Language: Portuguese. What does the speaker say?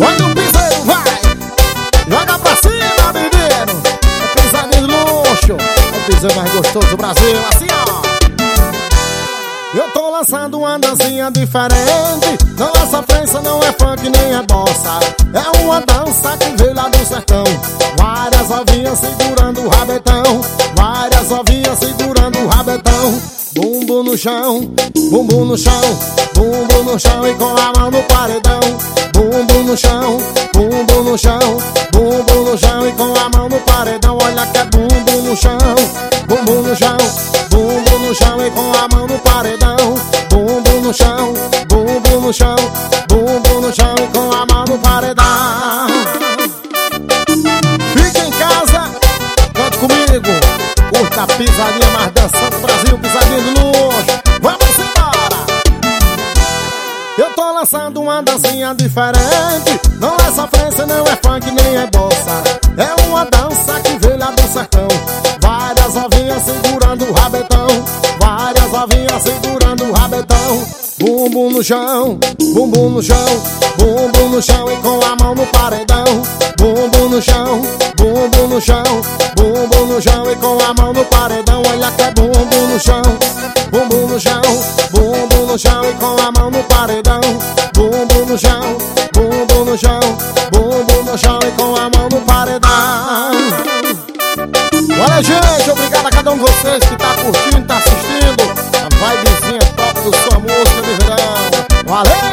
Olha o piseiro, vai! Joga pra cima, menino! É pisadinho de luxo! É o piseiro mais gostoso do Brasil, assim ó! Eu tô lançando uma dancinha diferente Não é sofrência, não é funk, nem é bossa É uma dança que veio lá do sertão Várias ovinhas segurando o rabetão Várias ovinhas segurando o rabetão Bumbo no chão, bumbum no chão Bumbo no chão e com a mão no paredão no chão, bumbo no chão Bumbo no chão e com a mão no paredão Olha que é bumbo no chão, bumbo no chão Bumbo no chão e com a mão no paredão Bumbo no chão, bumbo no chão Bumbo no chão e com a mão no paredão. Fica em casa, cante comigo Curta a pisadinha mais dançando Brasil, Eu tô lançando uma dancinha diferente. Não é sofrência, não é funk, nem é bossa É uma dança que veio lá do sertão. Várias ovinhas segurando o rabetão. Várias ovinhas segurando o rabetão. Bumbum no chão, bumbum no chão. Bumbum no chão e com a mão no paredão. Bumbum no chão, bumbum no chão. Bumbum no chão e com a mão no paredão. Olha que é bumbum no chão, paredão. Bumbum no chão, bumbum no chão Bumbum no chão e com a mão no paredão. Olha gente, obrigado a cada um de vocês que tá curtindo, tá assistindo. A vibezinha top do sua música de verão. Valeu!